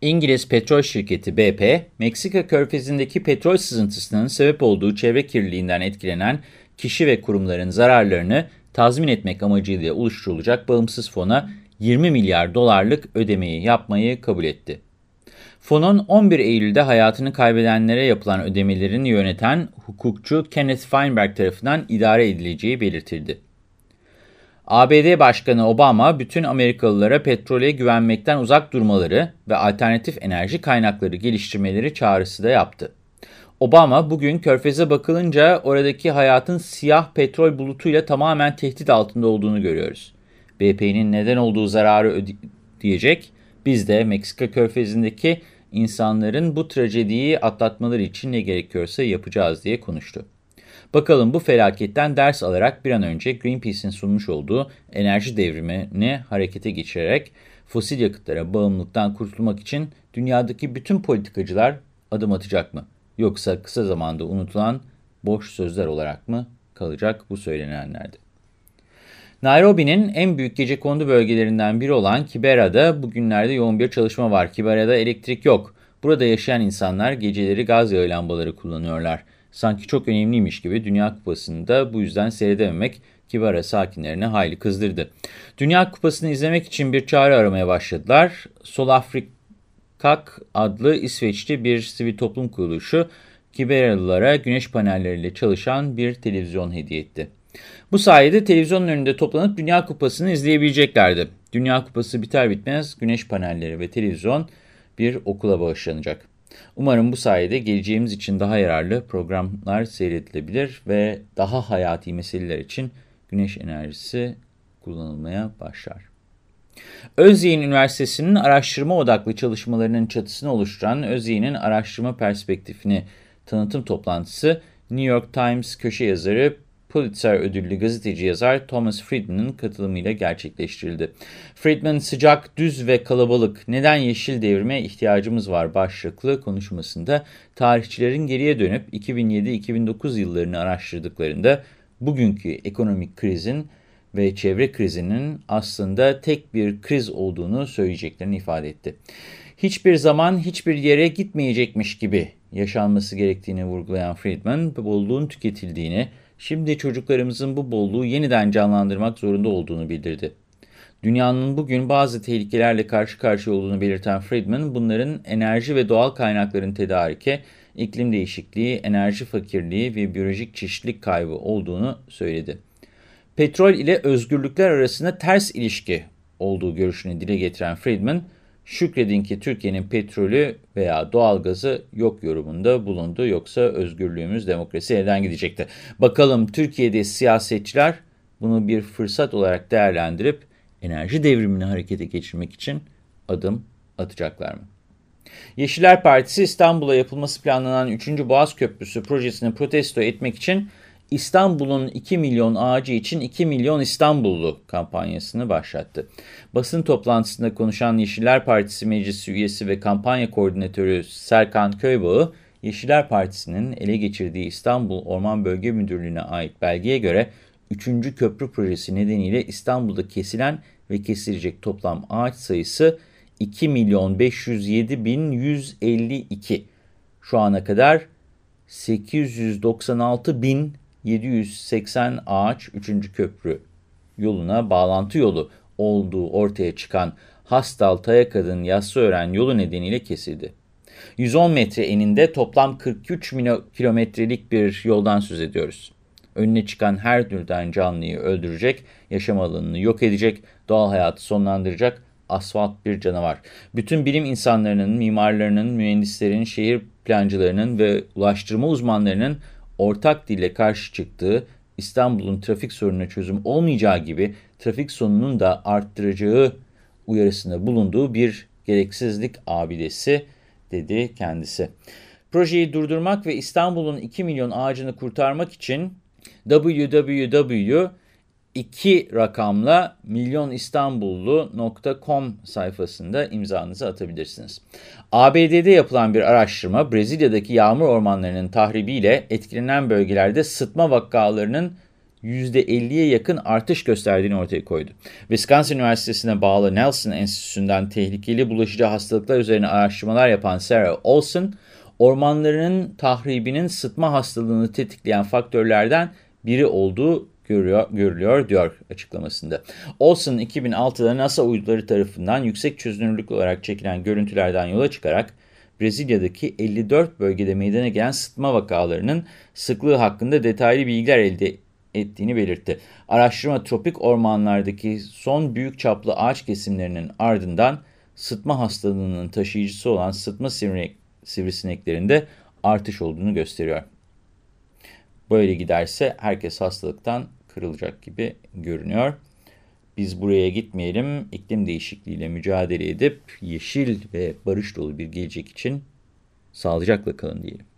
İngiliz petrol şirketi BP, Meksika körfezindeki petrol sızıntısının sebep olduğu çevre kirliliğinden etkilenen kişi ve kurumların zararlarını tazmin etmek amacıyla oluşturulacak bağımsız fona 20 milyar dolarlık ödemeyi yapmayı kabul etti. Fonun 11 Eylül'de hayatını kaybedenlere yapılan ödemelerini yöneten hukukçu Kenneth Feinberg tarafından idare edileceği belirtildi. ABD Başkanı Obama bütün Amerikalılara petrole güvenmekten uzak durmaları ve alternatif enerji kaynakları geliştirmeleri çağrısı da yaptı. Obama bugün Körfez'e bakılınca oradaki hayatın siyah petrol bulutuyla tamamen tehdit altında olduğunu görüyoruz. BP'nin neden olduğu zararı ödeyecek, biz de Meksika Körfezi'ndeki insanların bu trajediyi atlatmaları için ne gerekiyorsa yapacağız diye konuştu. Bakalım bu felaketten ders alarak bir an önce Greenpeace'in sunmuş olduğu enerji devrimini harekete geçirerek fosil yakıtlara bağımlılıktan kurtulmak için dünyadaki bütün politikacılar adım atacak mı? Yoksa kısa zamanda unutulan boş sözler olarak mı kalacak bu söylenenlerde? Nairobi'nin en büyük gecekondu bölgelerinden biri olan Kibera'da bugünlerde yoğun bir çalışma var. Kibera'da elektrik yok. Burada yaşayan insanlar geceleri gaz yağı lambaları kullanıyorlar. Sanki çok önemliymiş gibi Dünya Kupası'nda bu yüzden seyredememek Kibara sakinlerini hayli kızdırdı. Dünya Kupası'nı izlemek için bir çağrı aramaya başladılar. Sol Afrikak adlı İsveçli bir sivil toplum kuruluşu Kiberalılara güneş panelleriyle çalışan bir televizyon hediye etti. Bu sayede televizyonun önünde toplanıp Dünya Kupası'nı izleyebileceklerdi. Dünya Kupası biter bitmez güneş panelleri ve televizyon bir okula bağışlanacak. Umarım bu sayede geleceğimiz için daha yararlı programlar seyredilebilir ve daha hayati meseleler için güneş enerjisi kullanılmaya başlar. Özyeğin Üniversitesi'nin araştırma odaklı çalışmalarının çatısını oluşturan Özyeğin'in araştırma perspektifini tanıtım toplantısı New York Times köşe yazarı Pulitzer ödüllü gazeteci yazar Thomas Friedman'ın katılımıyla gerçekleştirildi. Friedman sıcak, düz ve kalabalık neden yeşil devrime ihtiyacımız var başlıklı konuşmasında tarihçilerin geriye dönüp 2007-2009 yıllarını araştırdıklarında bugünkü ekonomik krizin ve çevre krizinin aslında tek bir kriz olduğunu söyleyeceklerini ifade etti. Hiçbir zaman hiçbir yere gitmeyecekmiş gibi yaşanması gerektiğini vurgulayan Friedman, bolluğun tüketildiğini, şimdi çocuklarımızın bu bolluğu yeniden canlandırmak zorunda olduğunu bildirdi. Dünyanın bugün bazı tehlikelerle karşı karşıya olduğunu belirten Friedman, bunların enerji ve doğal kaynakların tedarike, iklim değişikliği, enerji fakirliği ve biyolojik çeşitlilik kaybı olduğunu söyledi. Petrol ile özgürlükler arasında ters ilişki olduğu görüşünü dile getiren Friedman, Şükredin ki Türkiye'nin petrolü veya doğalgazı yok yorumunda bulundu. Yoksa özgürlüğümüz, demokrasi elden gidecekti. Bakalım Türkiye'de siyasetçiler bunu bir fırsat olarak değerlendirip enerji devrimini harekete geçirmek için adım atacaklar mı? Yeşiller Partisi İstanbul'a yapılması planlanan 3. Boğaz Köprüsü projesini protesto etmek için İstanbul'un 2 milyon ağacı için 2 milyon İstanbullu kampanyasını başlattı. Basın toplantısında konuşan Yeşiller Partisi Meclis üyesi ve kampanya koordinatörü Serkan Köybağ, Yeşiller Partisi'nin ele geçirdiği İstanbul Orman Bölge Müdürlüğü'ne ait belgeye göre 3. köprü projesi nedeniyle İstanbul'da kesilen ve kesilecek toplam ağaç sayısı 2 milyon 507 bin 152. Şu ana kadar 896 bin 780 ağaç 3. köprü yoluna bağlantı yolu olduğu ortaya çıkan Hastal Tayakadın Yassıören yolu nedeniyle kesildi. 110 metre eninde toplam 43 kilometrelik bir yoldan söz ediyoruz. Önüne çıkan her türden canlıyı öldürecek, yaşam alanını yok edecek, doğal hayatı sonlandıracak asfalt bir canavar. Bütün bilim insanlarının, mimarlarının, mühendislerin, şehir plancılarının ve ulaştırma uzmanlarının ortak dille karşı çıktığı İstanbul'un trafik sorununa çözüm olmayacağı gibi trafik sorununun da arttıracağı uyarısında bulunduğu bir gereksizlik abidesi dedi kendisi. Projeyi durdurmak ve İstanbul'un 2 milyon ağacını kurtarmak için www 2 rakamla milyonistanbullu.com sayfasında imzanızı atabilirsiniz. ABD'de yapılan bir araştırma Brezilya'daki yağmur ormanlarının tahribiyle etkilenen bölgelerde sıtma vakalarının %50'ye yakın artış gösterdiğini ortaya koydu. Wisconsin Üniversitesi'ne bağlı Nelson Enstitüsü'nden tehlikeli bulaşıcı hastalıklar üzerine araştırmalar yapan Sarah Olson, ormanların tahribinin sıtma hastalığını tetikleyen faktörlerden biri olduğu görüyor, görülüyor diyor açıklamasında. Olson 2006'da NASA uyduları tarafından yüksek çözünürlük olarak çekilen görüntülerden yola çıkarak Brezilya'daki 54 bölgede meydana gelen sıtma vakalarının sıklığı hakkında detaylı bilgiler elde ettiğini belirtti. Araştırma tropik ormanlardaki son büyük çaplı ağaç kesimlerinin ardından sıtma hastalığının taşıyıcısı olan sıtma sivrisineklerinde artış olduğunu gösteriyor. Böyle giderse herkes hastalıktan kırılacak gibi görünüyor. Biz buraya gitmeyelim, iklim değişikliğiyle mücadele edip yeşil ve barış dolu bir gelecek için sağlıcakla kalın diyelim.